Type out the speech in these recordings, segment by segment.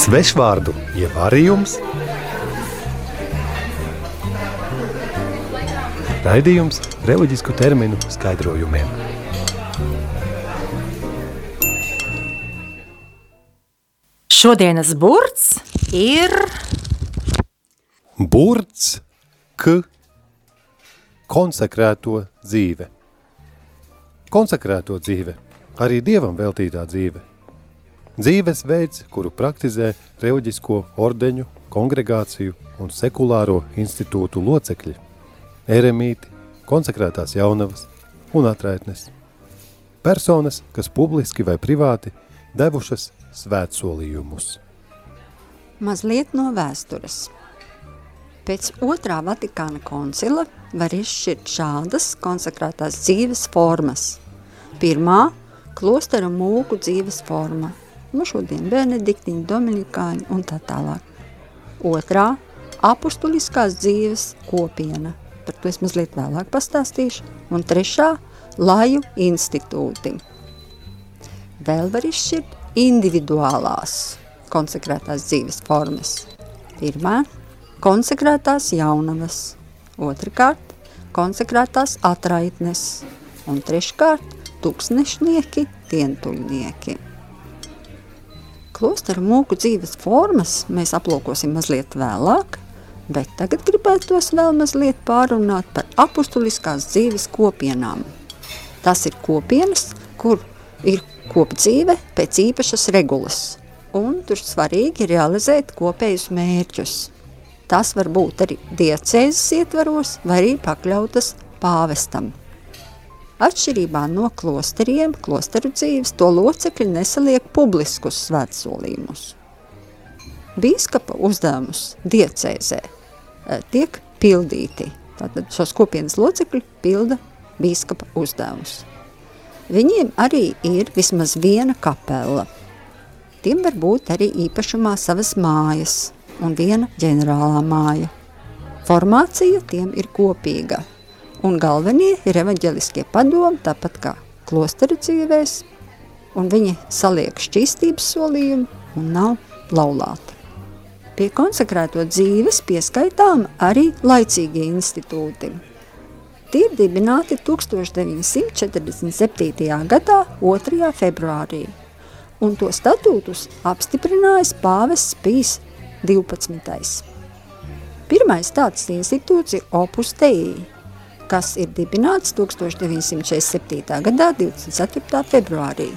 Svešvārdu ievārījums, raidījums reliģisku terminu skaidrojumiem. Šodienas burts ir Burts, k, konsekrēto dzīve. Konsekrēto dzīve, arī Dievam veltītā dzīve. Dzīvesveids, kuru praktizē reliģisko ordeņu, kongregāciju un sekulāro institūtu locekļi, eremīti, konsekrētās jaunavas un atraitnes. Personas, kas publiski vai privāti devušas svētsolījumus. Mazliet no vēstures. Pēc otrā Vatikāna koncila var izšķirt šādas konsekrētās dzīves formas. Pirmā – klostera mūku dzīves forma. Nu šodien benediktiņi, dominikāņi un tā tālāk. Otrā – apustuliskās dzīves kopiena. Par to es mazliet vēlāk pastāstīšu. Un trešā – laju institūti. Vēl var izšķirt individuālās konsekrētās dzīves formas. Pirmā – konsekrētās jaunavas, otrkārt – konsekrētās atraitnes un treškārt – tūkstnešnieki, dientuļnieki. Klosteru mūku dzīves formas mēs aplūkosim mazliet vēlāk, bet tagad gribētos vēl mazliet pārunāt par apustuliskās dzīves kopienām. Tas ir kopienas, kur ir kopdzīve pēc īpašas regulas, un tur svarīgi realizēt kopējus mērķus. Tas var būt arī diecēzes ietvaros vai arī pakļautas pāvestam. Atšķirībā no klosteriem, klosteru dzīves, to locekļi nesaliek publiskus svētsolījumus. Bīskapa uzdevumus diecēzē tiek pildīti. Tātad šos kopienas locekļi pilda bīskapa uzdevumus. Viņiem arī ir vismaz viena kapela. Tiem var būt arī īpašumā savas mājas un viena ģenerālā māja. Formācija tiem ir kopīga – Un galvenie ir evaņģeliskie padomi, tāpat kā klosteru dzīvēs, un viņi saliek šķīstības solījumu un nav laulāti. Pie konsekrēto dzīves pieskaitām arī laicīgie institūti. Tie ir dibināti 1947. gadā 2. februārī, un to statūtus apstiprinājis pāvests Pīs 12. Pirmais tāds institūts ir Opus Dei, kas ir dibināts 1947. gadā 24. februārī.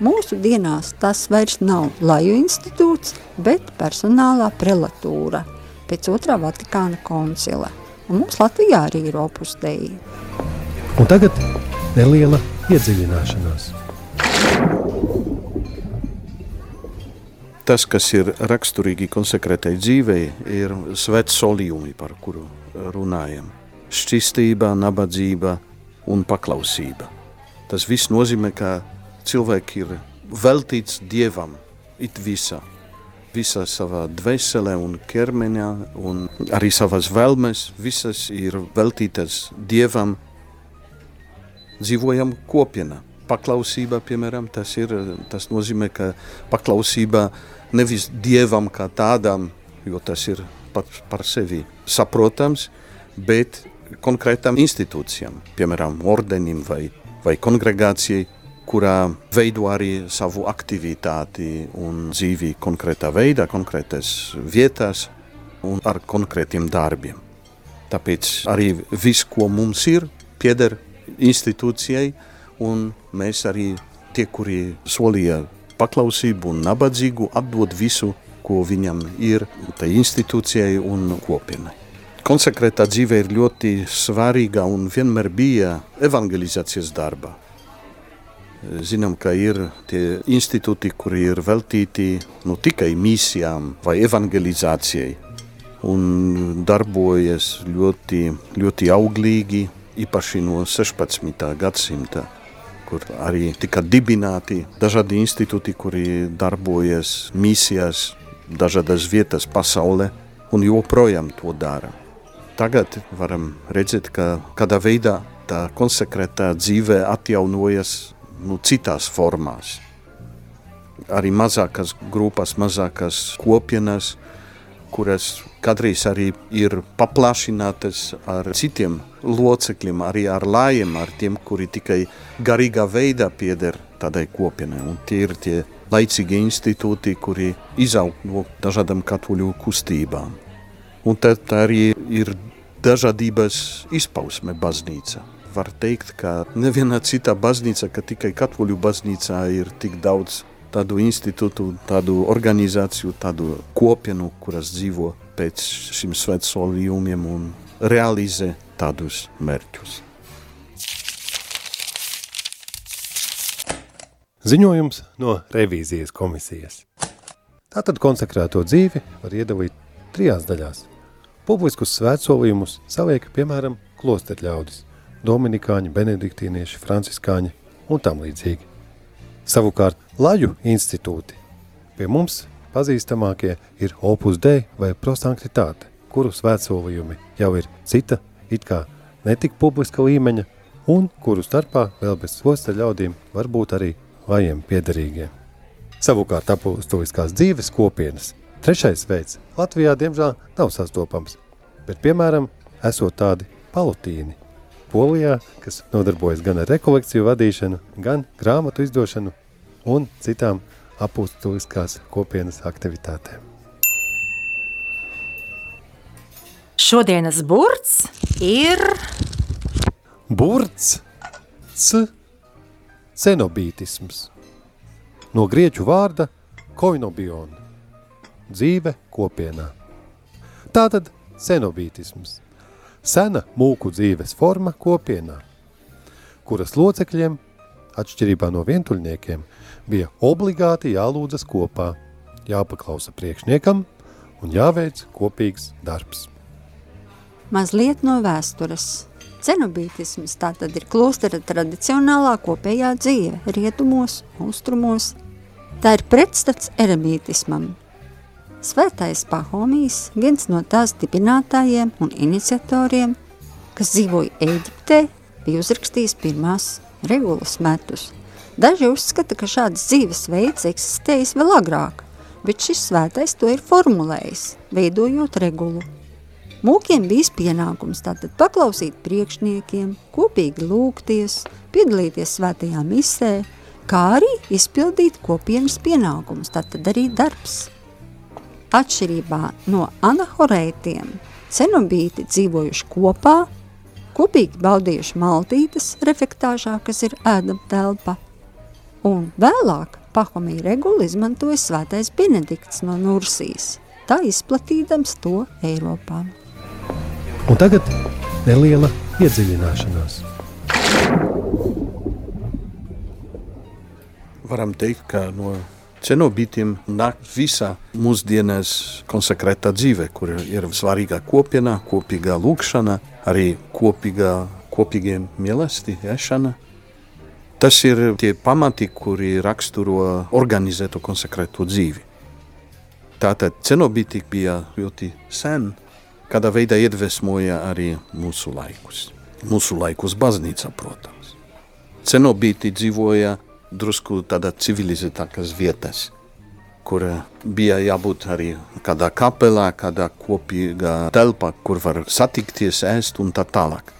Mūsu dienās tas vairs nav laju institūts, bet personālā prelatūra pēc otrā Vatikāna koncila. Un mums Latvijā arī ir opus dei. Un tagad neliela iedziļināšanās. Tas, kas ir raksturīgi konsekrētai dzīvei, ir svēts solījumi, par kuru runājam šķistība, nabadzība un paklausība. Tas viss nozīmē, ka cilvēki ir veltīts Dievam it visā. Visā savā dvēselē un ķermenī, un arī savas vēlmes, visas ir veltītas Dievam. Dzīvojam kopienā. Paklausība, piemēram, tas, ir, tas nozīmē, ka paklausība nevis Dievam kā tādam, jo tas ir pat par sevi saprotams, bet konkrētām institūcijām, piemēram, ordenim vai, vai kongregācijai, kurā veido arī savu aktivitāti un dzīvi konkrētā veidā, konkrētās vietās un ar konkrētiem darbiem. Tāpēc arī viss, ko mums ir, pieder institūcijai, un mēs arī tie, kuri solīja paklausību un nabadzīgu, atdod visu, ko viņam ir tai institūcijai un kopienai. Konsekrētā dzīve ir ļoti svarīga un vienmēr bija evangelizācijas darba. Zinām, ka ir tie institūti, kuri ir veltīti nu tikai misijām vai evangelizācijai un darbojas ļoti, ļoti auglīgi, īpaši no 16. gadsimta, kur arī tika dibināti dažādi institūti, kuri darbojas misijās dažādas vietas pasaulē un joprojām to dara tagad varam redzēt, ka kādā veidā tā konsekrētā dzīve atjaunojas nu, citās formās. arī mazākas grupas, mazākas kopienas, kuras kādreiz arī ir paplašinātas ar citiem locekļiem, arī ar lājiem, ar tiem, kuri tikai garīgā veidā pieder tādai kopienai. Un tie ir tie laicīgi institūti, kuri izaug no dažādām katoļu kustībām. Un tad arī ir dažādības izpausme baznīca. Var teikt, ka nevienā citā baznīca, ka tikai katoļu baznīcā ir tik daudz tādu institūtu, tādu organizāciju, tādu kopienu, kuras dzīvo pēc šiem svētsolījumiem un realizē tādus mērķus. Ziņojums no revīzijas komisijas. Tātad konsekrēto dzīvi var iedalīt trijās daļās. Publiskus svētsolījumus saliek, piemēram, klosterļaudis, dominikāņi, benediktīnieši, franciskāņi un tam līdzīgi. Savukārt Laju institūti pie mums pazīstamākie ir Opus Dei vai Prosanktitāte, kuru svētsolījumi jau ir cita, it kā netik publiska līmeņa, un kuru starpā vēl bez klosta ļaudīm var būt arī lajiem piederīgie. Savukārt apustuliskās dzīves kopienas trešais veids Latvijā diemžēl nav sastopams, bet piemēram esot tādi palutīni. Polijā, kas nodarbojas gan ar rekolekciju vadīšanu, gan grāmatu izdošanu un citām apustuliskās kopienas aktivitātēm. Šodienas burts ir Burts, c, cenobītisms. No grieķu vārda koinobion, dzīve kopienā. Tātad cenobītisms, sena mūku dzīves forma kopienā, kuras locekļiem, atšķirībā no vientuļniekiem, bija obligāti jālūdzas kopā, jāpaklausa priekšniekam un jāveic kopīgs darbs. Mazliet no vēstures. Cenobītisms tātad ir klostera tradicionālā kopējā dzīve rietumos, austrumos. Tā ir pretstats eremītismam. Svētais Pahomijs, viens no tās dibinātājiem un iniciatoriem, kas dzīvoja Ēģiptē, bija uzrakstījis pirmās regulas metus. Daži uzskata, ka šāds dzīvesveids eksistējis vēl agrāk, bet šis svētais to ir formulējis, veidojot regulu. Mūkiem bijis pienākums tātad paklausīt priekšniekiem, kopīgi lūgties, piedalīties svētajā misē, kā arī izpildīt kopienas pienākumus, tātad arī darbs. Atšķirībā no anahorētiem, cenobīti dzīvojuši kopā, kopīgi baudījuši maltītes refektāžā, kas ir ēdama telpa, un vēlāk Pahomija regulu izmantoja svētais Benedikts no Nursijas, tā izplatīdams to Eiropā. Un tagad neliela iedziļināšanās. Varam teikt, ka no cenobītiem nāk visa mūsdienās konsekrētā dzīve, kur ir svarīgā kopienā, kopīgā lūkšana, arī kopīgā, kopīgiem mīlesti, ēšana. Tas ir tie pamati, kuri raksturo organizēto konsekrēto dzīvi. Tātad cenobīti bija ļoti sen, kādā veidā iedvesmoja arī mūsu laikus. Mūsu laikus baznīca, protams. Cenobīti dzīvoja drusku tādā civilizētākas vietas, kur bija jābūt arī kādā kapelā, kādā kopīgā telpā, kur var satikties, ēst un tā tālāk.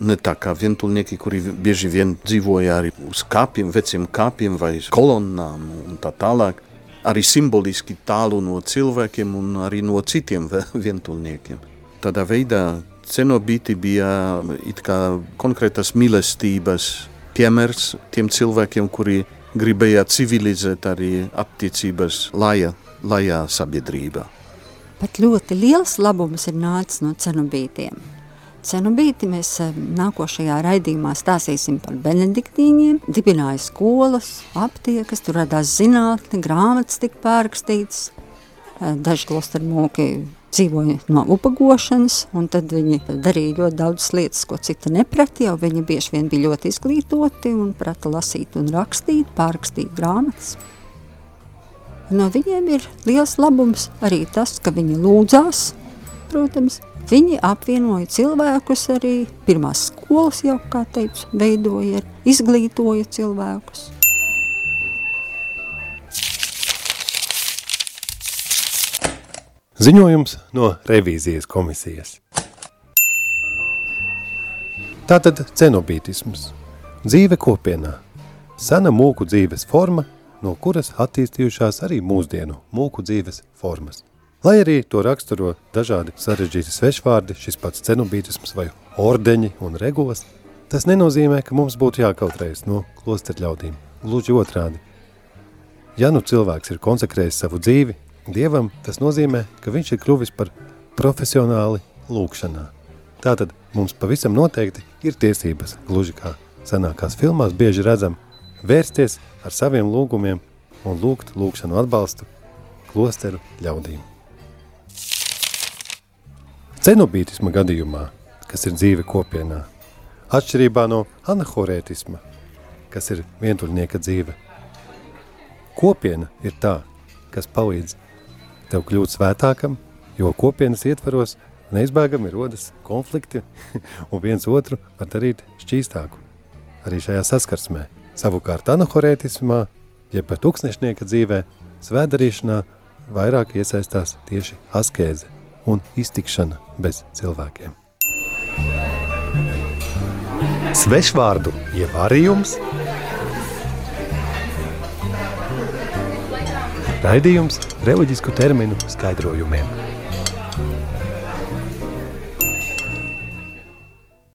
Ne tā kā vientuļnieki, kuri bieži vien dzīvoja arī uz kāpiem, veciem kāpiem vai kolonnām un tā tālāk. Arī simboliski tālu no cilvēkiem un arī no citiem vientuļniekiem. Tādā veidā cenobīti bija it kā konkrētas mīlestības piemērs tiem cilvēkiem, kuri gribēja civilizēt arī attiecības lajā, lajā sabiedrībā. Pat ļoti liels labums ir nācis no cenobītiem. Cenobīti mēs eh, nākošajā raidījumā stāstīsim par benediktīņiem, dibināja skolas, aptiekas, tur radās zinātni, grāmatas tika pārrakstītas, eh, daži klostermoki dzīvoja no upagošanas, un tad viņi darīja ļoti daudz lietas, ko cita neprata, jau viņi bieži vien bija ļoti izglītoti un prata lasīt un rakstīt, pārrakstīt grāmatas. No viņiem ir liels labums arī tas, ka viņi lūdzās, protams, viņi apvienoja cilvēkus arī, pirmās skolas jau, kā teicu, veidoja, izglītoja cilvēkus. Ziņojums no revīzijas komisijas. Tātad cenobītisms – dzīve kopienā, sena mūku dzīves forma, no kuras attīstījušās arī mūsdienu mūku dzīves formas. Lai arī to raksturo dažādi sarežģīti svešvārdi, šis pats cenobītisms vai ordeņi un regulas, tas nenozīmē, ka mums būtu jākautrējas no klosterļaudīm. Gluži otrādi. Ja nu cilvēks ir konsekrējis savu dzīvi Dievam, tas nozīmē, ka viņš ir kļuvis par profesionāli lūkšanā. Tātad mums pavisam noteikti ir tiesības, gluži kā senākās filmās bieži redzam, vērsties ar saviem lūgumiem un lūgt lūkšanu atbalstu klosteru ļaudīm. Cenobītisma gadījumā, kas ir dzīve kopienā, atšķirībā no anahorētisma, kas ir vientuļnieka dzīve, kopiena ir tā, kas palīdz tev kļūt svētākam, jo kopienas ietvaros – neizbēgami rodas konflikti un viens otru var darīt šķīstāku. Arī šajā saskarsmē. Savukārt anahorētismā, jeb pat tūkstnešnieka dzīvē, svēdarīšanā vairāk iesaistās tieši askēze un iztikšana bez cilvēkiem. Svešvārdu ievārījums Raidījums reliģisku terminu skaidrojumiem.